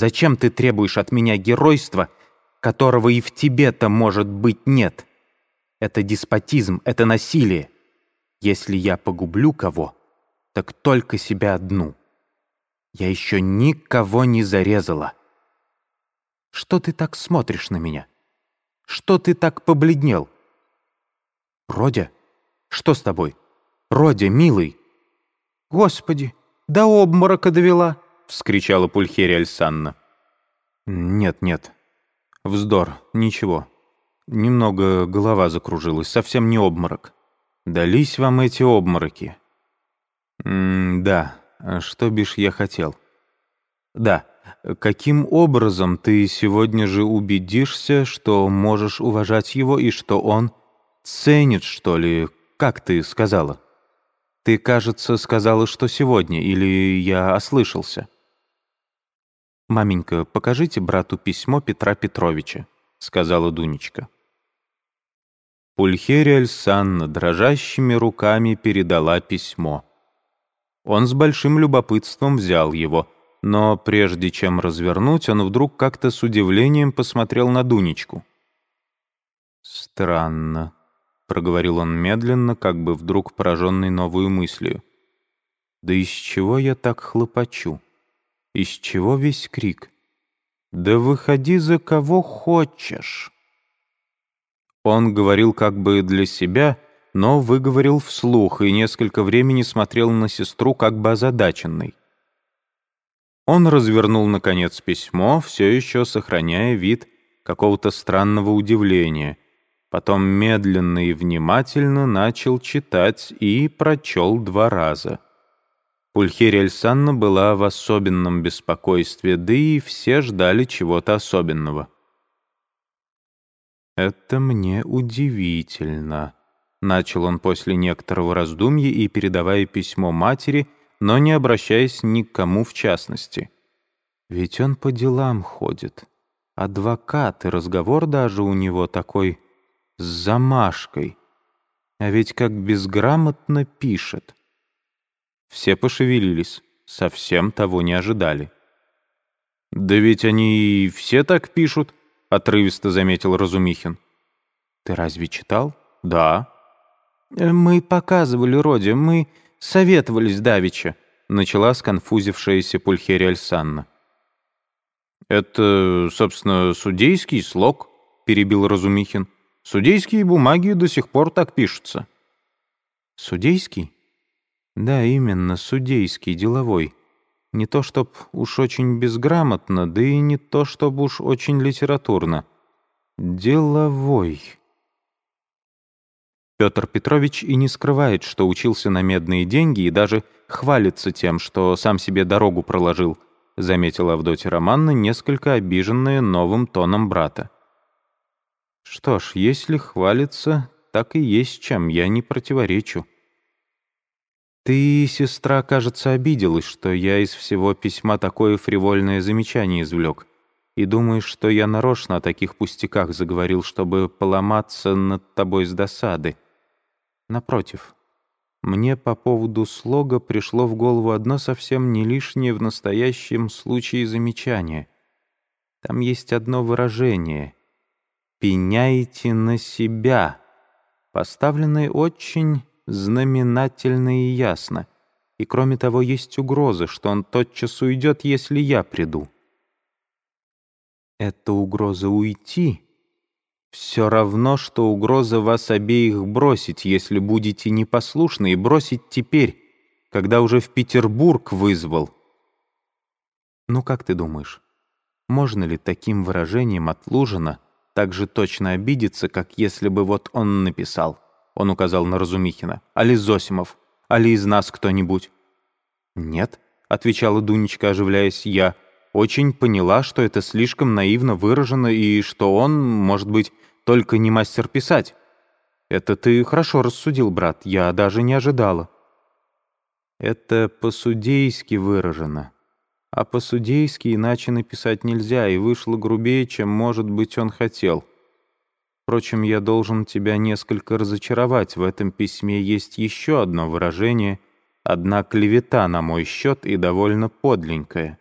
Зачем ты требуешь от меня геройства, которого и в тебе-то, может быть, нет? Это деспотизм, это насилие. Если я погублю кого, так только себя одну. Я еще никого не зарезала. Что ты так смотришь на меня? Что ты так побледнел? Родя, что с тобой? Родя, милый. Господи, до обморока довела, вскричала Пульхерия Альсанна. Нет, нет. Вздор, ничего. Немного голова закружилась, совсем не обморок. Дались вам эти обмороки. М да, что бишь я хотел. Да, каким образом ты сегодня же убедишься, что можешь уважать его и что он ценит, что ли, как ты сказала? Ты, кажется, сказала, что сегодня, или я ослышался? «Маменька, покажите брату письмо Петра Петровича», — сказала Дунечка. Пульхерия Альсанна дрожащими руками передала письмо. Он с большим любопытством взял его, но прежде чем развернуть, он вдруг как-то с удивлением посмотрел на Дунечку. «Странно», — проговорил он медленно, как бы вдруг пораженный новую мыслью. «Да из чего я так хлопочу? Из чего весь крик? Да выходи за кого хочешь!» Он говорил как бы для себя, но выговорил вслух и несколько времени смотрел на сестру как бы озадаченный. Он развернул, наконец, письмо, все еще сохраняя вид какого-то странного удивления. Потом медленно и внимательно начал читать и прочел два раза. Пульхерия Альсанна была в особенном беспокойстве, да и все ждали чего-то особенного. «Это мне удивительно», — начал он после некоторого раздумья и передавая письмо матери, но не обращаясь ни к кому в частности. «Ведь он по делам ходит. Адвокат, и разговор даже у него такой с замашкой. А ведь как безграмотно пишет». Все пошевелились, совсем того не ожидали. «Да ведь они все так пишут», — отрывисто заметил Разумихин. «Ты разве читал?» «Да». «Э, «Мы показывали Роде, мы советовались давеча», — начала сконфузившаяся Пульхерия Альсанна. «Это, собственно, судейский слог», — перебил Разумихин. «Судейские бумаги до сих пор так пишутся». «Судейский?» «Да, именно, судейский, деловой. Не то чтоб уж очень безграмотно, да и не то чтоб уж очень литературно. Деловой». Петр Петрович и не скрывает, что учился на медные деньги и даже хвалится тем, что сам себе дорогу проложил, заметила Авдотья Романна, несколько обиженная новым тоном брата. Что ж, если хвалится, так и есть чем, я не противоречу. Ты, сестра, кажется, обиделась, что я из всего письма такое фривольное замечание извлек и думаешь, что я нарочно о таких пустяках заговорил, чтобы поломаться над тобой с досады. Напротив, мне по поводу слога пришло в голову одно совсем не лишнее в настоящем случае замечание. Там есть одно выражение «пеняйте на себя», поставленное очень знаменательно и ясно. И кроме того, есть угроза, что он тотчас уйдет, если я приду. Это угроза уйти все равно, что угроза вас обеих бросить, если будете непослушны, и бросить теперь, когда уже в Петербург вызвал. Ну, как ты думаешь, можно ли таким выражением от так же точно обидеться, как если бы вот он написал, он указал на Разумихина, али Зосимов, али из нас кто-нибудь? «Нет», — отвечала Дунечка, оживляясь, — «я очень поняла, что это слишком наивно выражено и что он, может быть, только не мастер писать. Это ты хорошо рассудил, брат, я даже не ожидала. Это по-судейски выражено. А по-судейски иначе написать нельзя, и вышло грубее, чем, может быть, он хотел. Впрочем, я должен тебя несколько разочаровать. В этом письме есть еще одно выражение, одна клевета на мой счет и довольно подленькая.